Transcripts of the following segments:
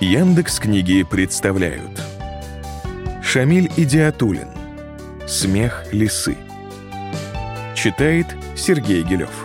Яндекс книги представляют. Шамиль Идиатулин Смех лисы Читает Сергей Гелев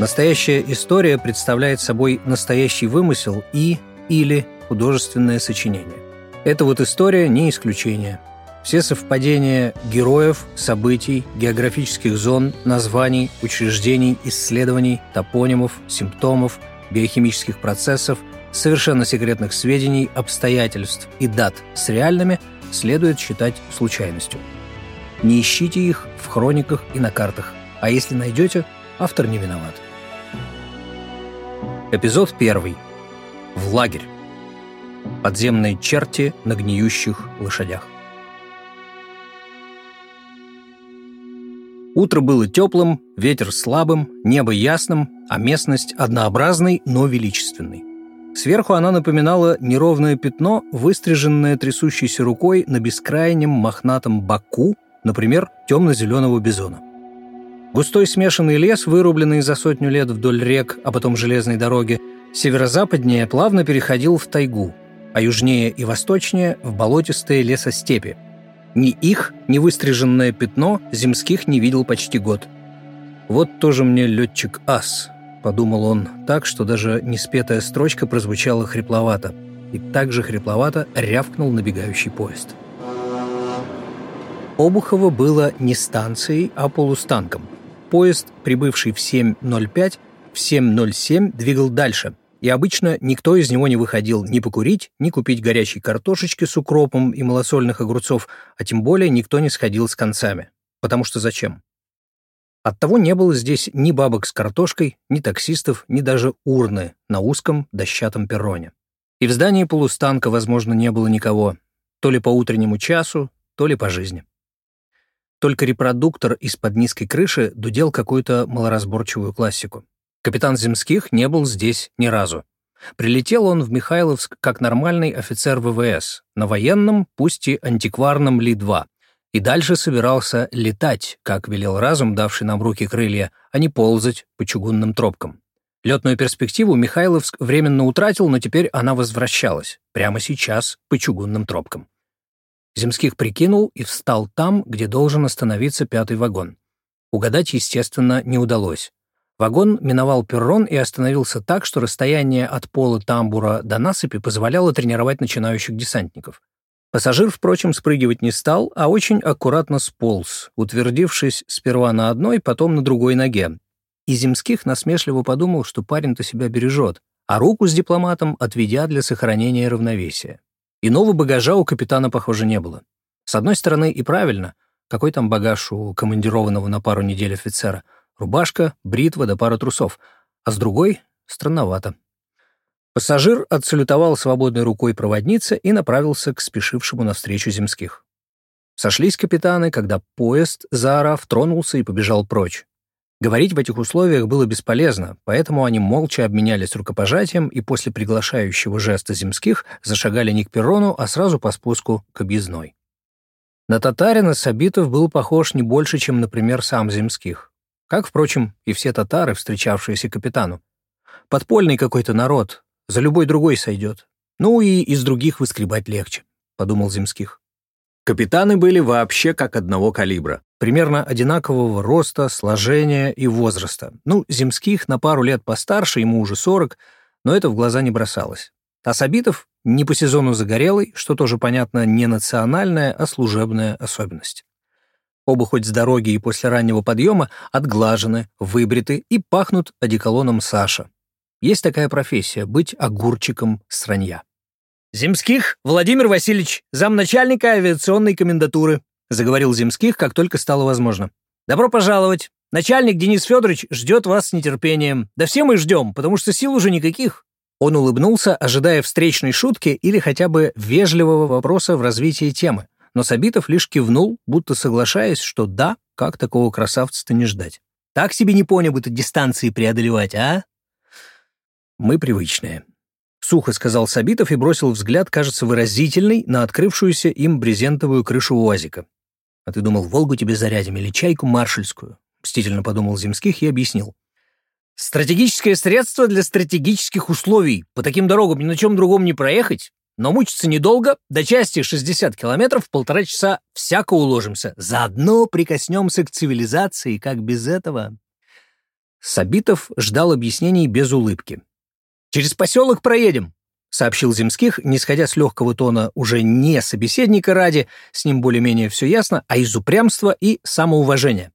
Настоящая история представляет собой настоящий вымысел и или художественное сочинение. Эта вот история не исключение – все совпадения героев, событий, географических зон, названий, учреждений, исследований, топонимов, симптомов, биохимических процессов, совершенно секретных сведений, обстоятельств и дат с реальными следует считать случайностью. Не ищите их в хрониках и на картах, а если найдете, автор не виноват. Эпизод первый. В лагерь. Подземные черти на гниющих лошадях. Утро было теплым, ветер слабым, небо ясным, а местность однообразной, но величественной. Сверху она напоминала неровное пятно, выстриженное трясущейся рукой на бескрайнем мохнатом боку, например, темно-зеленого бизона. Густой смешанный лес, вырубленный за сотню лет вдоль рек, а потом железной дороги, северо-западнее плавно переходил в тайгу, а южнее и восточнее – в болотистые лесостепи – ни их, ни выстриженное пятно земских не видел почти год. «Вот тоже мне летчик-ас», — подумал он так, что даже неспетая строчка прозвучала хрипловато. И также хрипловато рявкнул набегающий поезд. Обухово было не станцией, а полустанком. Поезд, прибывший в 7.05, в 7.07 двигал дальше — и обычно никто из него не выходил ни покурить, ни купить горячей картошечки с укропом и малосольных огурцов, а тем более никто не сходил с концами. Потому что зачем? Оттого не было здесь ни бабок с картошкой, ни таксистов, ни даже урны на узком дощатом перроне. И в здании полустанка, возможно, не было никого, то ли по утреннему часу, то ли по жизни. Только репродуктор из-под низкой крыши дудел какую-то малоразборчивую классику. Капитан Земских не был здесь ни разу. Прилетел он в Михайловск как нормальный офицер ВВС, на военном, пусть и антикварном Ли-2, и дальше собирался летать, как велел разум, давший нам руки крылья, а не ползать по чугунным тропкам. Летную перспективу Михайловск временно утратил, но теперь она возвращалась, прямо сейчас, по чугунным тропкам. Земских прикинул и встал там, где должен остановиться пятый вагон. Угадать, естественно, не удалось. Вагон миновал перрон и остановился так, что расстояние от пола тамбура до насыпи позволяло тренировать начинающих десантников. Пассажир, впрочем, спрыгивать не стал, а очень аккуратно сполз, утвердившись сперва на одной, потом на другой ноге. И Земских насмешливо подумал, что парень-то себя бережет, а руку с дипломатом отведя для сохранения равновесия. Иного багажа у капитана, похоже, не было. С одной стороны, и правильно, какой там багаж у командированного на пару недель офицера — Рубашка, бритва да пара трусов. А с другой — странновато. Пассажир отсалютовал свободной рукой проводнице и направился к спешившему навстречу земских. Сошлись капитаны, когда поезд, заорав, тронулся и побежал прочь. Говорить в этих условиях было бесполезно, поэтому они молча обменялись рукопожатием и после приглашающего жеста земских зашагали не к перрону, а сразу по спуску к объездной. На татарина Сабитов был похож не больше, чем, например, сам земских. Как, впрочем, и все татары, встречавшиеся капитану. Подпольный какой-то народ, за любой другой сойдет. Ну и из других выскребать легче, — подумал Земских. Капитаны были вообще как одного калибра, примерно одинакового роста, сложения и возраста. Ну, Земских на пару лет постарше, ему уже 40, но это в глаза не бросалось. А Сабитов не по сезону загорелый, что тоже, понятно, не национальная, а служебная особенность. Оба хоть с дороги и после раннего подъема отглажены, выбриты и пахнут одеколоном Саша. Есть такая профессия — быть огурчиком сранья. «Земских Владимир Васильевич, замначальника авиационной комендатуры», заговорил Земских, как только стало возможно. «Добро пожаловать. Начальник Денис Федорович ждет вас с нетерпением. Да все мы ждем, потому что сил уже никаких». Он улыбнулся, ожидая встречной шутки или хотя бы вежливого вопроса в развитии темы но Сабитов лишь кивнул, будто соглашаясь, что да, как такого красавца-то не ждать. Так себе не понял бы ты дистанции преодолевать, а? Мы привычные. Сухо сказал Сабитов и бросил взгляд, кажется, выразительный, на открывшуюся им брезентовую крышу УАЗика. «А ты думал, Волгу тебе зарядим или чайку маршальскую?» Мстительно подумал Земских и объяснил. Стратегическое средство для стратегических условий. По таким дорогам ни на чем другом не проехать. Но мучиться недолго, до части 60 километров, полтора часа всяко уложимся. Заодно прикоснемся к цивилизации, как без этого. Сабитов ждал объяснений без улыбки. «Через поселок проедем», — сообщил Земских, не сходя с легкого тона уже не собеседника ради, с ним более-менее все ясно, а из упрямства и самоуважения.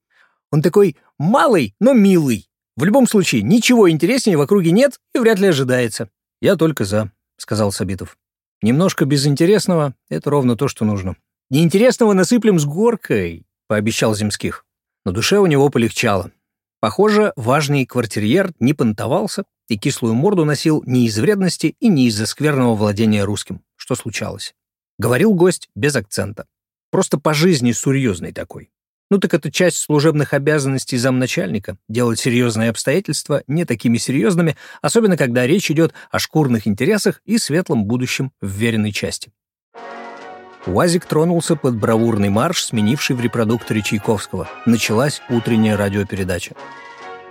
Он такой малый, но милый. В любом случае, ничего интереснее в округе нет и вряд ли ожидается. «Я только за», — сказал Сабитов. Немножко безинтересного — это ровно то, что нужно. Неинтересного насыплем с горкой, — пообещал Земских. На душе у него полегчало. Похоже, важный квартирьер не понтовался и кислую морду носил не из вредности и не из-за скверного владения русским, что случалось. Говорил гость без акцента. Просто по жизни серьезный такой. Ну так это часть служебных обязанностей замначальника — делать серьезные обстоятельства не такими серьезными, особенно когда речь идет о шкурных интересах и светлом будущем вверенной части. УАЗик тронулся под бравурный марш, сменивший в репродукторе Чайковского. Началась утренняя радиопередача.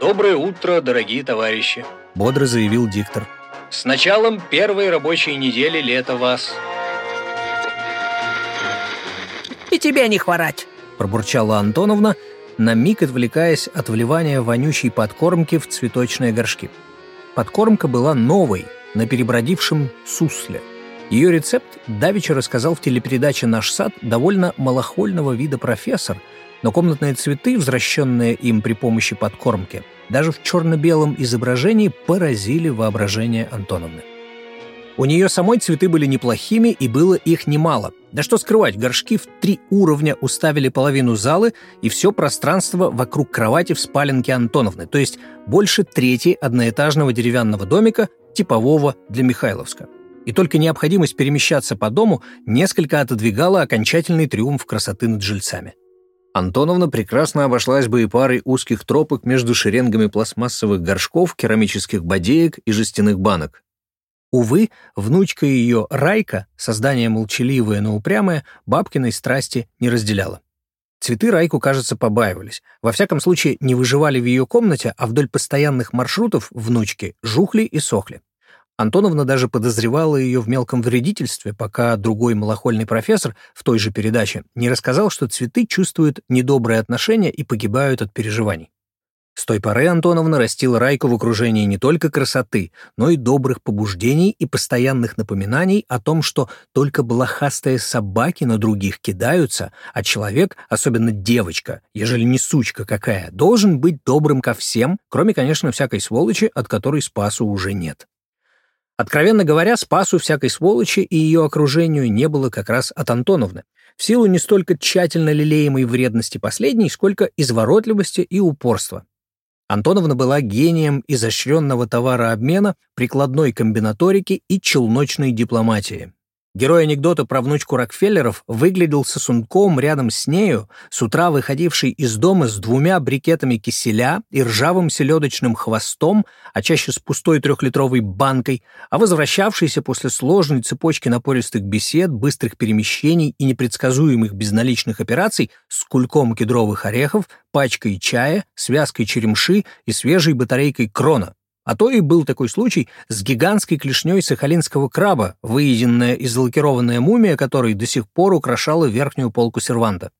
«Доброе утро, дорогие товарищи!» — бодро заявил диктор. «С началом первой рабочей недели лета вас!» «И тебе не хворать!» Пробурчала Антоновна, на миг отвлекаясь от вливания вонючей подкормки в цветочные горшки. Подкормка была новой, на перебродившем сусле. Ее рецепт Давича рассказал в телепередаче «Наш сад» довольно малохольного вида профессор, но комнатные цветы, возвращенные им при помощи подкормки, даже в черно-белом изображении поразили воображение Антоновны. У нее самой цветы были неплохими, и было их немало. Да что скрывать, горшки в три уровня уставили половину залы и все пространство вокруг кровати в спаленке Антоновны, то есть больше трети одноэтажного деревянного домика, типового для Михайловска. И только необходимость перемещаться по дому несколько отодвигала окончательный триумф красоты над жильцами. Антоновна прекрасно обошлась бы и парой узких тропок между шеренгами пластмассовых горшков, керамических бодеек и жестяных банок, Увы, внучка ее, Райка, создание молчаливое, но упрямое, бабкиной страсти не разделяла. Цветы Райку, кажется, побаивались. Во всяком случае, не выживали в ее комнате, а вдоль постоянных маршрутов внучки жухли и сохли. Антоновна даже подозревала ее в мелком вредительстве, пока другой малохольный профессор в той же передаче не рассказал, что цветы чувствуют недобрые отношения и погибают от переживаний. С той поры Антоновна растила Райку в окружении не только красоты, но и добрых побуждений и постоянных напоминаний о том, что только блохастые собаки на других кидаются, а человек, особенно девочка, ежели не сучка какая, должен быть добрым ко всем, кроме, конечно, всякой сволочи, от которой спасу уже нет. Откровенно говоря, спасу всякой сволочи и ее окружению не было как раз от Антоновны, в силу не столько тщательно лелеемой вредности последней, сколько изворотливости и упорства. Антоновна была гением изощренного товарообмена, прикладной комбинаторики и челночной дипломатии. Герой анекдота про внучку Рокфеллеров выглядел сосунком рядом с нею, с утра выходивший из дома с двумя брикетами киселя и ржавым селедочным хвостом, а чаще с пустой трехлитровой банкой, а возвращавшийся после сложной цепочки напористых бесед, быстрых перемещений и непредсказуемых безналичных операций с кульком кедровых орехов, пачкой чая, связкой черемши и свежей батарейкой крона. А то и был такой случай с гигантской клешней сахалинского краба, выеденная и залакированная мумия, которой до сих пор украшала верхнюю полку серванта.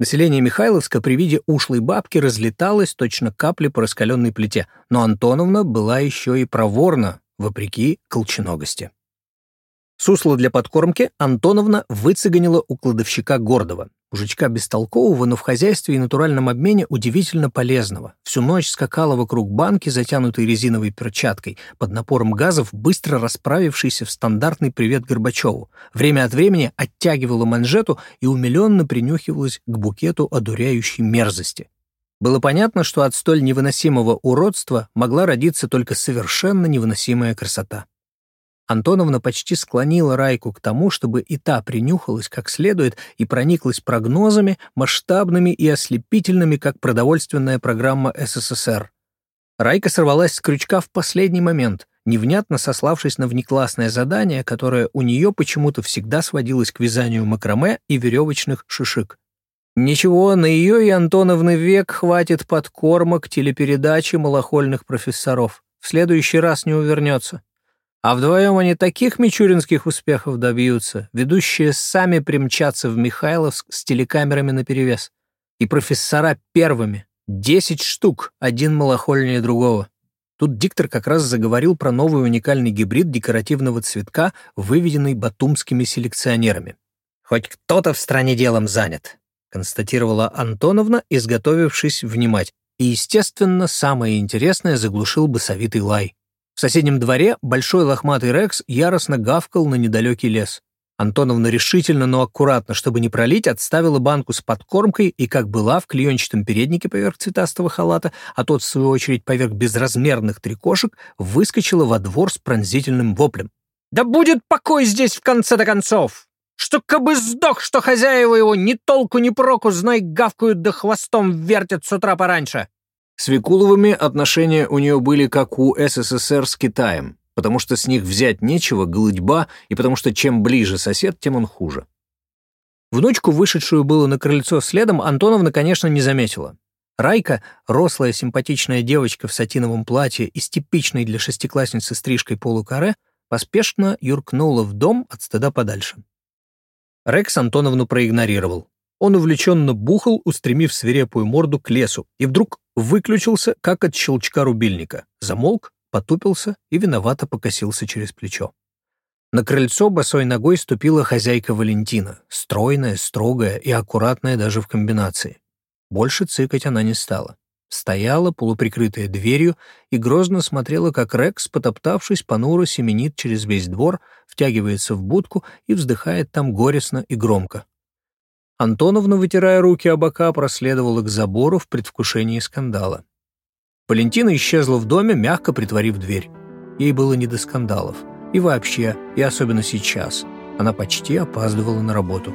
Население Михайловска при виде ушлой бабки разлеталось точно капли по раскаленной плите, но Антоновна была еще и проворна, вопреки колченогости. Сусло для подкормки Антоновна выцеганила у кладовщика Гордова. Мужичка бестолкового, но в хозяйстве и натуральном обмене удивительно полезного. Всю ночь скакала вокруг банки, затянутой резиновой перчаткой, под напором газов, быстро расправившийся в стандартный привет Горбачеву. Время от времени оттягивала манжету и умиленно принюхивалась к букету одуряющей мерзости. Было понятно, что от столь невыносимого уродства могла родиться только совершенно невыносимая красота. Антоновна почти склонила Райку к тому, чтобы и та принюхалась как следует и прониклась прогнозами, масштабными и ослепительными, как продовольственная программа СССР. Райка сорвалась с крючка в последний момент, невнятно сославшись на внеклассное задание, которое у нее почему-то всегда сводилось к вязанию макраме и веревочных шишек. Ничего, на ее и Антоновны век хватит подкормок телепередачи малохольных профессоров. В следующий раз не увернется. А вдвоем они таких мичуринских успехов добьются, ведущие сами примчатся в Михайловск с телекамерами наперевес. И профессора первыми. Десять штук, один малохольнее другого. Тут диктор как раз заговорил про новый уникальный гибрид декоративного цветка, выведенный батумскими селекционерами. «Хоть кто-то в стране делом занят», — констатировала Антоновна, изготовившись внимать. И, естественно, самое интересное заглушил басовитый лай. В соседнем дворе большой лохматый Рекс яростно гавкал на недалекий лес. Антоновна решительно, но аккуратно, чтобы не пролить, отставила банку с подкормкой и, как была, в клеенчатом переднике поверх цветастого халата, а тот, в свою очередь, поверх безразмерных трикошек, выскочила во двор с пронзительным воплем. «Да будет покой здесь в конце-то концов! Что кабы сдох, что хозяева его ни толку, ни проку, знай, гавкают да хвостом вертят с утра пораньше!» С Викуловыми отношения у нее были как у СССР с Китаем потому что с них взять нечего, голытьба, и потому что чем ближе сосед, тем он хуже. Внучку, вышедшую было на крыльцо следом, Антоновна, конечно, не заметила. Райка, рослая симпатичная девочка в сатиновом платье и с типичной для шестиклассницы стрижкой полукаре, поспешно юркнула в дом от стыда подальше. Рекс Антоновну проигнорировал. Он увлеченно бухал, устремив свирепую морду к лесу, и вдруг выключился, как от щелчка рубильника, замолк потупился и виновато покосился через плечо. На крыльцо босой ногой ступила хозяйка Валентина, стройная, строгая и аккуратная даже в комбинации. Больше цыкать она не стала. Стояла, полуприкрытая дверью, и грозно смотрела, как Рекс, потоптавшись, понуро семенит через весь двор, втягивается в будку и вздыхает там горестно и громко. Антоновна, вытирая руки о бока, проследовала к забору в предвкушении скандала. Валентина исчезла в доме, мягко притворив дверь. Ей было не до скандалов. И вообще, и особенно сейчас, она почти опаздывала на работу.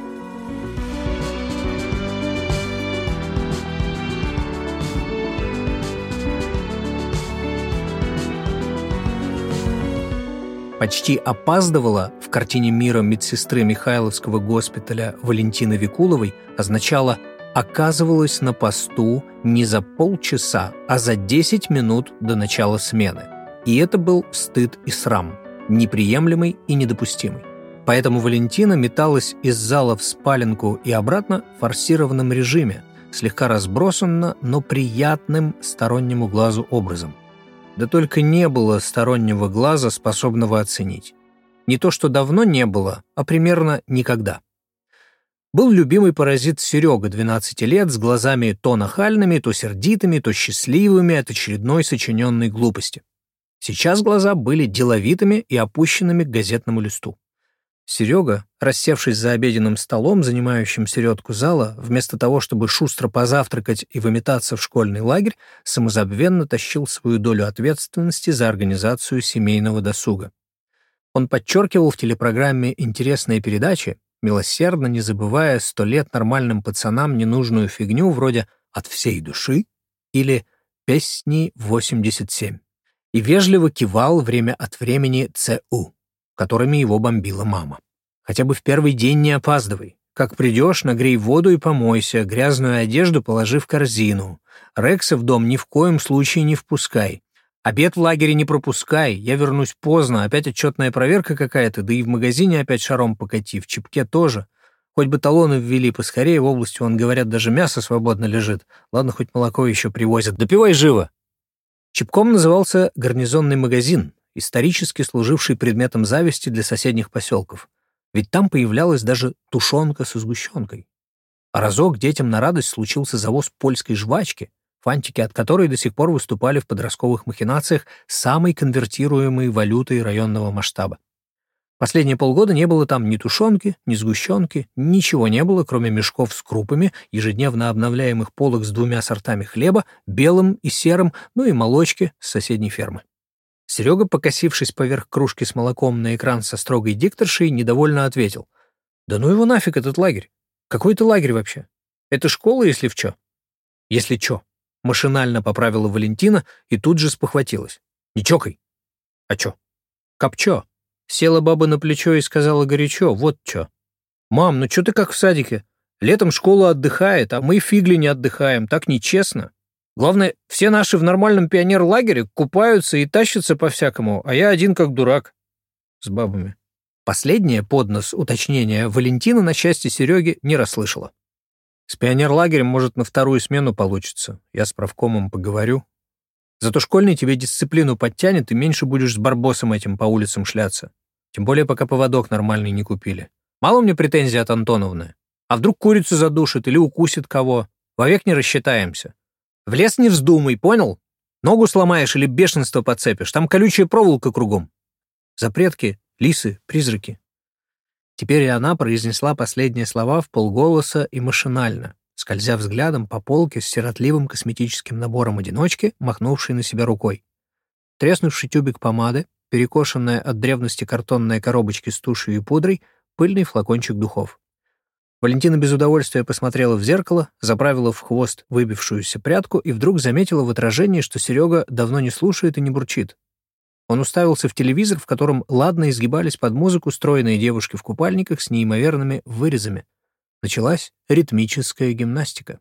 Почти опаздывала в картине мира медсестры Михайловского госпиталя Валентины Викуловой означало оказывалась на посту не за полчаса, а за 10 минут до начала смены. И это был стыд и срам, неприемлемый и недопустимый. Поэтому Валентина металась из зала в спаленку и обратно в форсированном режиме, слегка разбросанно, но приятным стороннему глазу образом. Да только не было стороннего глаза, способного оценить. Не то, что давно не было, а примерно никогда был любимый паразит Серега, 12 лет, с глазами то нахальными, то сердитыми, то счастливыми от очередной сочиненной глупости. Сейчас глаза были деловитыми и опущенными к газетному листу. Серега, рассевшись за обеденным столом, занимающим середку зала, вместо того, чтобы шустро позавтракать и выметаться в школьный лагерь, самозабвенно тащил свою долю ответственности за организацию семейного досуга. Он подчеркивал в телепрограмме «Интересные передачи», милосердно не забывая сто лет нормальным пацанам ненужную фигню вроде «от всей души» или «песни 87» и вежливо кивал время от времени ЦУ, которыми его бомбила мама. Хотя бы в первый день не опаздывай. Как придешь, нагрей воду и помойся, грязную одежду положи в корзину. Рекса в дом ни в коем случае не впускай. Обед в лагере не пропускай, я вернусь поздно, опять отчетная проверка какая-то, да и в магазине опять шаром покати, в чипке тоже. Хоть бы талоны ввели поскорее, в области, он, говорят, даже мясо свободно лежит. Ладно, хоть молоко еще привозят. Допивай живо. Чипком назывался гарнизонный магазин, исторически служивший предметом зависти для соседних поселков. Ведь там появлялась даже тушенка со сгущенкой. А разок детям на радость случился завоз польской жвачки — фантики от которой до сих пор выступали в подростковых махинациях самой конвертируемой валютой районного масштаба. Последние полгода не было там ни тушенки, ни сгущенки, ничего не было, кроме мешков с крупами, ежедневно обновляемых полок с двумя сортами хлеба, белым и серым, ну и молочки с соседней фермы. Серега, покосившись поверх кружки с молоком на экран со строгой дикторшей, недовольно ответил. «Да ну его нафиг, этот лагерь! Какой это лагерь вообще? Это школа, если в чё?» «Если чё?» Машинально поправила Валентина и тут же спохватилась. «Не чокай!» «А чё?» «Копчё!» Села баба на плечо и сказала горячо, вот чё. «Мам, ну чё ты как в садике? Летом школа отдыхает, а мы фигли не отдыхаем, так нечестно. Главное, все наши в нормальном пионер-лагере купаются и тащатся по-всякому, а я один как дурак. С бабами. Последнее под нос уточнение Валентина на счастье Сереги не расслышала. С пионер-лагерем, может, на вторую смену получится. Я с правкомом поговорю. Зато школьный тебе дисциплину подтянет, и меньше будешь с барбосом этим по улицам шляться. Тем более, пока поводок нормальный не купили. Мало мне претензий от Антоновны. А вдруг курицу задушит или укусит кого? Вовек не рассчитаемся. В лес не вздумай, понял? Ногу сломаешь или бешенство подцепишь. Там колючая проволока кругом. Запретки, лисы, призраки. Теперь и она произнесла последние слова в полголоса и машинально, скользя взглядом по полке с сиротливым косметическим набором одиночки, махнувшей на себя рукой. Треснувший тюбик помады, перекошенная от древности картонная коробочка с тушью и пудрой, пыльный флакончик духов. Валентина без удовольствия посмотрела в зеркало, заправила в хвост выбившуюся прядку и вдруг заметила в отражении, что Серега давно не слушает и не бурчит. Он уставился в телевизор, в котором ладно изгибались под музыку стройные девушки в купальниках с неимоверными вырезами. Началась ритмическая гимнастика.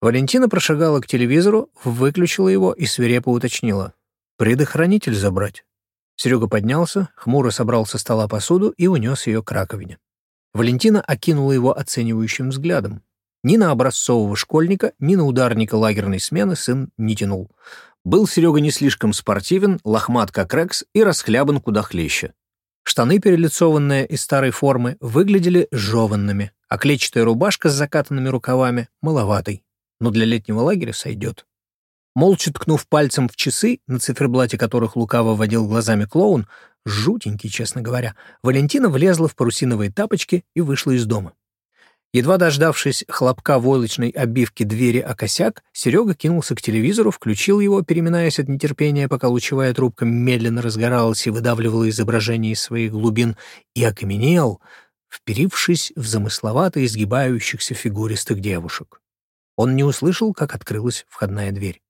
Валентина прошагала к телевизору, выключила его и свирепо уточнила. «Предохранитель забрать». Серега поднялся, хмуро собрал со стола посуду и унес ее к раковине. Валентина окинула его оценивающим взглядом. Ни на образцового школьника, ни на ударника лагерной смены сын не тянул. Был Серега не слишком спортивен, лохмат как Рекс и расхлябан куда хлеще. Штаны, перелицованные из старой формы, выглядели жеванными, а клетчатая рубашка с закатанными рукавами — маловатой. Но для летнего лагеря сойдет. Молча ткнув пальцем в часы, на циферблате которых лукаво водил глазами клоун, жутенький, честно говоря, Валентина влезла в парусиновые тапочки и вышла из дома. Едва дождавшись хлопка войлочной обивки двери о косяк, Серега кинулся к телевизору, включил его, переминаясь от нетерпения, пока лучевая трубка медленно разгоралась и выдавливала изображение из своих глубин, и окаменел, вперившись в замысловато изгибающихся фигуристых девушек. Он не услышал, как открылась входная дверь.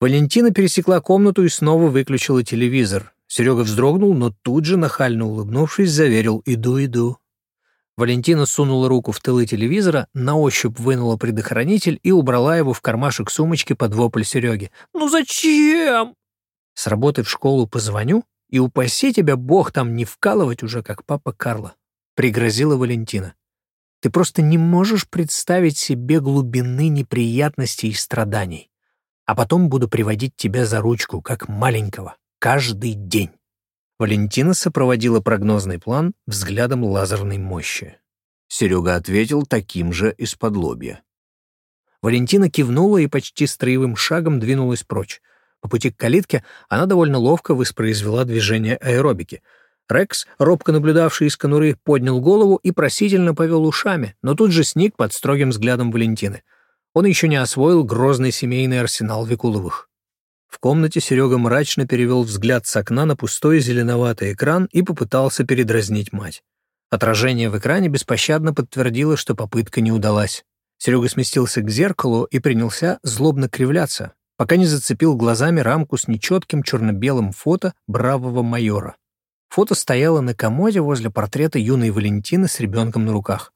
Валентина пересекла комнату и снова выключила телевизор. Серега вздрогнул, но тут же, нахально улыбнувшись, заверил «Иду, иду». Валентина сунула руку в тылы телевизора, на ощупь вынула предохранитель и убрала его в кармашек сумочки под вопль Сереги. «Ну зачем?» «С работы в школу позвоню, и упаси тебя Бог там не вкалывать уже, как папа Карла», — пригрозила Валентина. «Ты просто не можешь представить себе глубины неприятностей и страданий а потом буду приводить тебя за ручку, как маленького, каждый день». Валентина сопроводила прогнозный план взглядом лазерной мощи. Серега ответил таким же из-под лобья. Валентина кивнула и почти строевым шагом двинулась прочь. По пути к калитке она довольно ловко воспроизвела движение аэробики. Рекс, робко наблюдавший из конуры, поднял голову и просительно повел ушами, но тут же сник под строгим взглядом Валентины он еще не освоил грозный семейный арсенал Викуловых. В комнате Серега мрачно перевел взгляд с окна на пустой зеленоватый экран и попытался передразнить мать. Отражение в экране беспощадно подтвердило, что попытка не удалась. Серега сместился к зеркалу и принялся злобно кривляться, пока не зацепил глазами рамку с нечетким черно-белым фото бравого майора. Фото стояло на комоде возле портрета юной Валентины с ребенком на руках.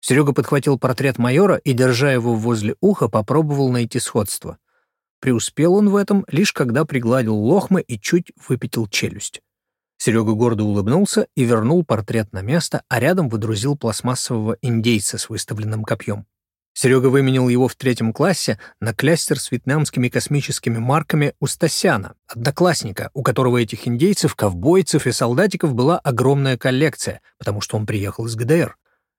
Серега подхватил портрет майора и, держа его возле уха, попробовал найти сходство. Преуспел он в этом, лишь когда пригладил лохмы и чуть выпятил челюсть. Серега гордо улыбнулся и вернул портрет на место, а рядом выдрузил пластмассового индейца с выставленным копьем. Серега выменил его в третьем классе на клястер с вьетнамскими космическими марками у Стасяна, одноклассника, у которого этих индейцев, ковбойцев и солдатиков была огромная коллекция, потому что он приехал из ГДР.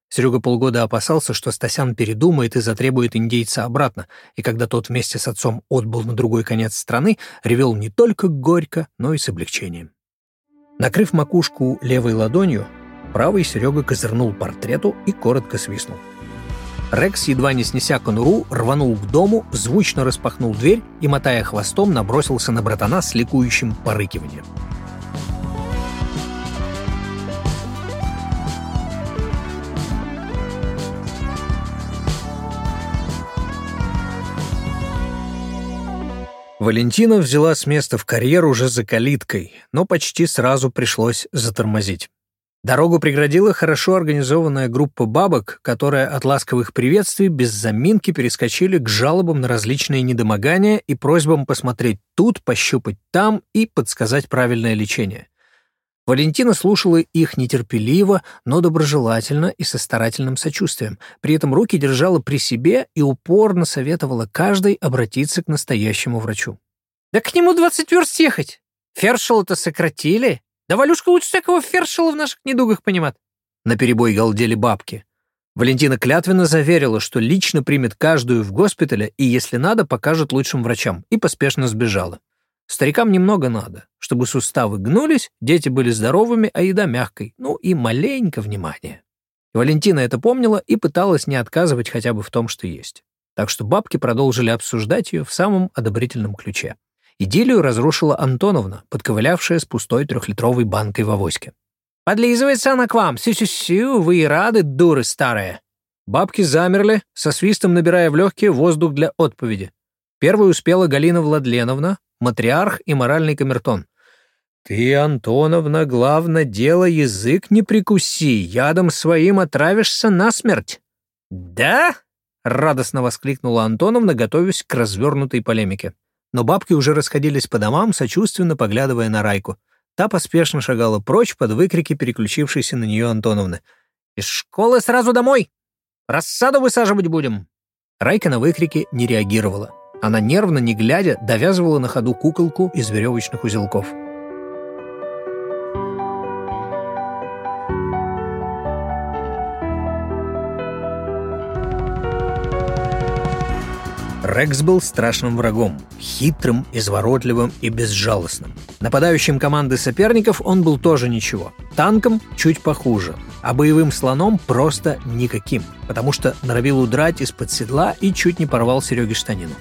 Серега полгода опасался, что Стасян передумает и затребует индейца обратно, и когда тот вместе с отцом отбыл на другой конец страны, ревел не только горько, но и с облегчением. Накрыв макушку левой ладонью, правый Серега козырнул портрету и коротко свистнул. Рекс, едва не снеся конуру, рванул к дому, звучно распахнул дверь и, мотая хвостом, набросился на братана с ликующим порыкиванием. Валентина взяла с места в карьер уже за калиткой, но почти сразу пришлось затормозить. Дорогу преградила хорошо организованная группа бабок, которая от ласковых приветствий без заминки перескочили к жалобам на различные недомогания и просьбам посмотреть тут, пощупать там и подсказать правильное лечение. Валентина слушала их нетерпеливо, но доброжелательно и со старательным сочувствием. При этом руки держала при себе и упорно советовала каждой обратиться к настоящему врачу. «Да к нему двадцать верст ехать! Фершел-то сократили!» Да Валюшка лучше всякого фершела в наших недугах понимает. Наперебой галдели бабки. Валентина клятвенно заверила, что лично примет каждую в госпитале и, если надо, покажет лучшим врачам, и поспешно сбежала. Старикам немного надо, чтобы суставы гнулись, дети были здоровыми, а еда мягкой, ну и маленько внимания. Валентина это помнила и пыталась не отказывать хотя бы в том, что есть. Так что бабки продолжили обсуждать ее в самом одобрительном ключе. Идиллию разрушила Антоновна, подковылявшая с пустой трехлитровой банкой в авоське. «Подлизывается она к вам! Сю-сю-сю, вы и рады, дуры старые!» Бабки замерли, со свистом набирая в легкие воздух для отповеди. Первой успела Галина Владленовна, матриарх и моральный камертон. «Ты, Антоновна, главное дело, язык не прикуси, ядом своим отравишься насмерть». «Да?» — радостно воскликнула Антоновна, готовясь к развернутой полемике. Но бабки уже расходились по домам, сочувственно поглядывая на Райку. Та поспешно шагала прочь под выкрики переключившейся на нее Антоновны. «Из школы сразу домой! Рассаду высаживать будем!» Райка на выкрики не реагировала. Она нервно, не глядя, довязывала на ходу куколку из веревочных узелков. Рекс был страшным врагом, хитрым, изворотливым и безжалостным. Нападающим команды соперников он был тоже ничего. Танком чуть похуже, а боевым слоном просто никаким, потому что норовил удрать из-под седла и чуть не порвал Сереге штанину.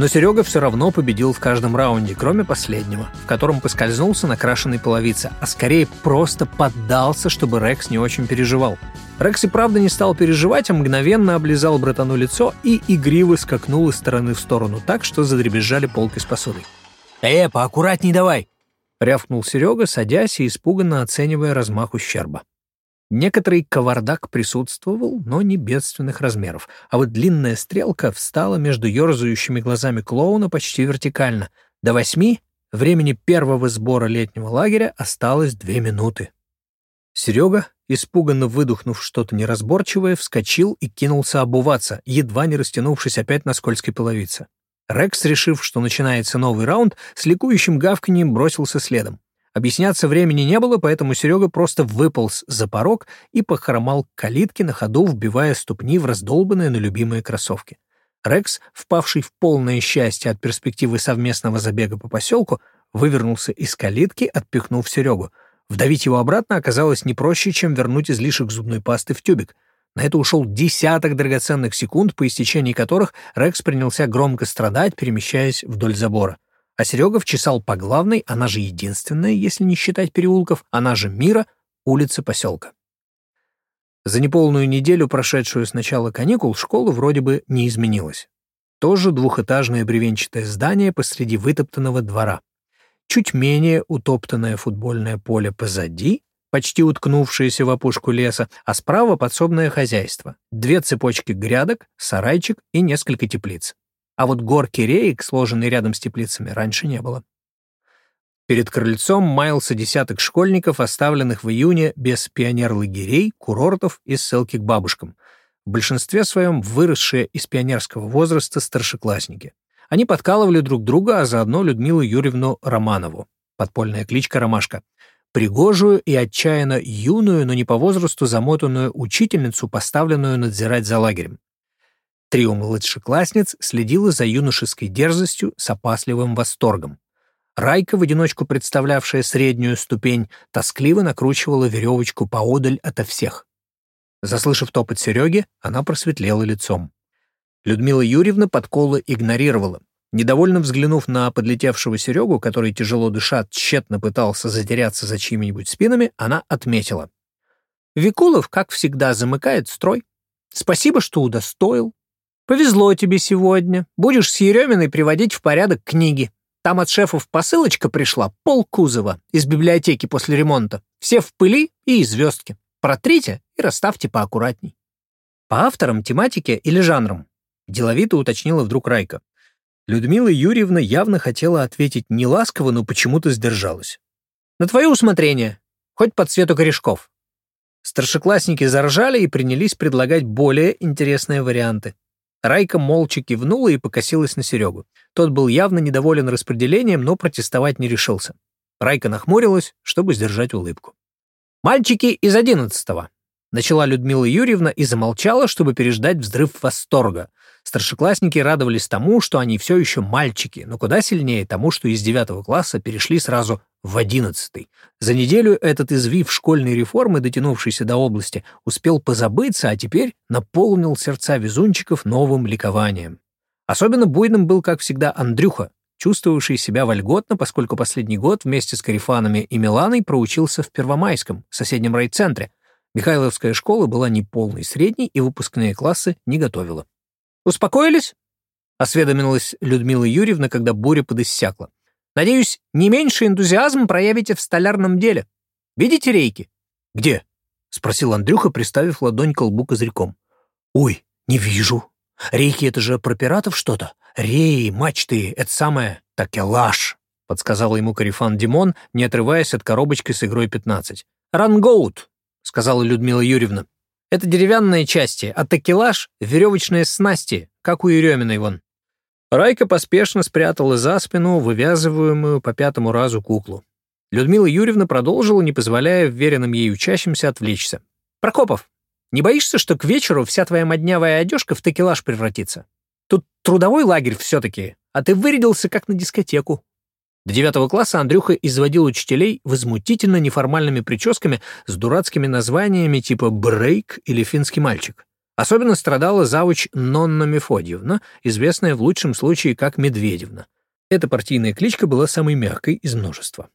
Но Серега все равно победил в каждом раунде, кроме последнего, в котором поскользнулся на крашеной половице, а скорее просто поддался, чтобы Рекс не очень переживал. Рекс и правда не стал переживать, а мгновенно облизал братану лицо и игриво скакнул из стороны в сторону так, что задребезжали полки с посудой. «Э, поаккуратней давай!» — рявкнул Серега, садясь и испуганно оценивая размах ущерба. Некоторый кавардак присутствовал, но не бедственных размеров, а вот длинная стрелка встала между ерзающими глазами клоуна почти вертикально. До восьми, времени первого сбора летнего лагеря, осталось две минуты. Серега, испуганно выдохнув что-то неразборчивое, вскочил и кинулся обуваться, едва не растянувшись опять на скользкой половице. Рекс, решив, что начинается новый раунд, с ликующим гавканьем бросился следом. Объясняться времени не было, поэтому Серега просто выполз за порог и похромал к калитке на ходу, вбивая ступни в раздолбанные, но любимые кроссовки. Рекс, впавший в полное счастье от перспективы совместного забега по поселку, вывернулся из калитки, отпихнув Серегу — Вдавить его обратно оказалось не проще, чем вернуть излишек зубной пасты в тюбик. На это ушел десяток драгоценных секунд, по истечении которых Рекс принялся громко страдать, перемещаясь вдоль забора. А Серега вчесал по главной, она же единственная, если не считать переулков, она же Мира, улицы поселка. За неполную неделю, прошедшую с начала каникул, школа вроде бы не изменилась. Тоже двухэтажное бревенчатое здание посреди вытоптанного двора чуть менее утоптанное футбольное поле позади, почти уткнувшееся в опушку леса, а справа подсобное хозяйство, две цепочки грядок, сарайчик и несколько теплиц. А вот горки реек, сложенные рядом с теплицами, раньше не было. Перед крыльцом маялся десяток школьников, оставленных в июне без пионер-лагерей, курортов и ссылки к бабушкам. В большинстве своем выросшие из пионерского возраста старшеклассники. Они подкалывали друг друга, а заодно Людмилу Юрьевну Романову, подпольная кличка Ромашка, пригожую и отчаянно юную, но не по возрасту замотанную учительницу, поставленную надзирать за лагерем. Трио младшеклассниц следило за юношеской дерзостью с опасливым восторгом. Райка, в одиночку представлявшая среднюю ступень, тоскливо накручивала веревочку поодаль ото всех. Заслышав топот Сереги, она просветлела лицом. Людмила Юрьевна подколы игнорировала. Недовольно взглянув на подлетевшего Серегу, который, тяжело дыша, тщетно пытался затеряться за чьими-нибудь спинами, она отметила. «Викулов, как всегда, замыкает строй. Спасибо, что удостоил. Повезло тебе сегодня. Будешь с Ереминой приводить в порядок книги. Там от шефов посылочка пришла, пол кузова, из библиотеки после ремонта. Все в пыли и звездки. Протрите и расставьте поаккуратней. По авторам, тематике или жанрам? Деловито уточнила вдруг Райка. Людмила Юрьевна явно хотела ответить неласково, но почему-то сдержалась. «На твое усмотрение. Хоть по цвету корешков». Старшеклассники заржали и принялись предлагать более интересные варианты. Райка молча кивнула и покосилась на Серегу. Тот был явно недоволен распределением, но протестовать не решился. Райка нахмурилась, чтобы сдержать улыбку. «Мальчики из одиннадцатого», — начала Людмила Юрьевна и замолчала, чтобы переждать взрыв восторга. Старшеклассники радовались тому, что они все еще мальчики, но куда сильнее тому, что из девятого класса перешли сразу в одиннадцатый. За неделю этот извив школьной реформы, дотянувшийся до области, успел позабыться, а теперь наполнил сердца везунчиков новым ликованием. Особенно буйным был, как всегда, Андрюха, чувствовавший себя вольготно, поскольку последний год вместе с Карифанами и Миланой проучился в Первомайском, соседнем райцентре. Михайловская школа была неполной средней и выпускные классы не готовила. «Успокоились?» — осведомилась Людмила Юрьевна, когда буря подиссякла. «Надеюсь, не меньше энтузиазм проявите в столярном деле. Видите рейки?» «Где?» — спросил Андрюха, приставив ладонь к лбу козырьком. «Ой, не вижу. Рейки — это же про пиратов что-то. Реи, мачты — это самое такелаж», — подсказал ему Карифан Димон, не отрываясь от коробочки с игрой 15. «Рангоут», — сказала Людмила Юрьевна. Это деревянные части, а такелаж — веревочные снасти, как у Ереминой вон. Райка поспешно спрятала за спину вывязываемую по пятому разу куклу. Людмила Юрьевна продолжила, не позволяя веренным ей учащимся отвлечься. «Прокопов, не боишься, что к вечеру вся твоя моднявая одежка в такелаж превратится? Тут трудовой лагерь все-таки, а ты вырядился как на дискотеку». До девятого класса Андрюха изводил учителей возмутительно неформальными прическами с дурацкими названиями типа «брейк» или «финский мальчик». Особенно страдала завуч Нонна Мефодьевна, известная в лучшем случае как Медведевна. Эта партийная кличка была самой мягкой из множества.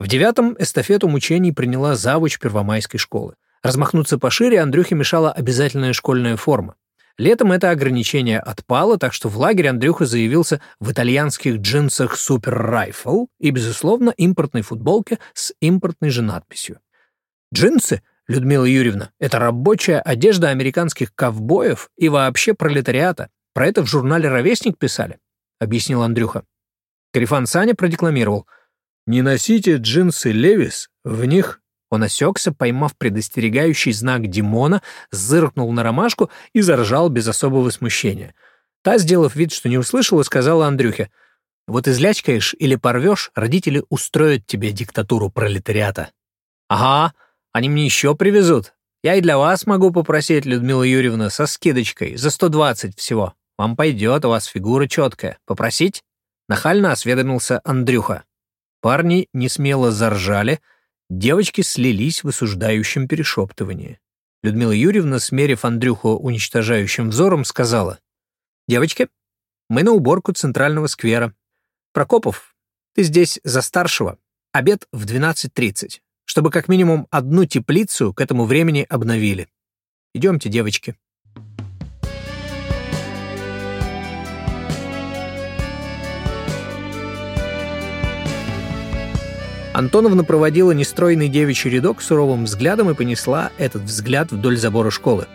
В девятом эстафету мучений приняла завуч Первомайской школы. Размахнуться пошире Андрюхе мешала обязательная школьная форма. Летом это ограничение отпало, так что в лагерь Андрюха заявился в итальянских джинсах Super Rifle и, безусловно, импортной футболке с импортной же надписью. Джинсы, Людмила Юрьевна, это рабочая одежда американских ковбоев и вообще пролетариата. Про это в журнале «Ровесник» писали, — объяснил Андрюха. Карифан Саня продекламировал. «Не носите джинсы Левис, в них он осекся, поймав предостерегающий знак Димона, зыркнул на ромашку и заржал без особого смущения. Та, сделав вид, что не услышала, сказала Андрюхе, «Вот излячкаешь или порвешь, родители устроят тебе диктатуру пролетариата». «Ага, они мне еще привезут. Я и для вас могу попросить, Людмила Юрьевна, со скидочкой, за 120 всего. Вам пойдет, у вас фигура четкая. Попросить?» Нахально осведомился Андрюха. Парни несмело заржали, Девочки слились в осуждающем перешептывании. Людмила Юрьевна, смерив Андрюху уничтожающим взором, сказала, «Девочки, мы на уборку центрального сквера. Прокопов, ты здесь за старшего. Обед в 12.30, чтобы как минимум одну теплицу к этому времени обновили. Идемте, девочки». Антоновна проводила нестройный девичий рядок суровым взглядом и понесла этот взгляд вдоль забора школы.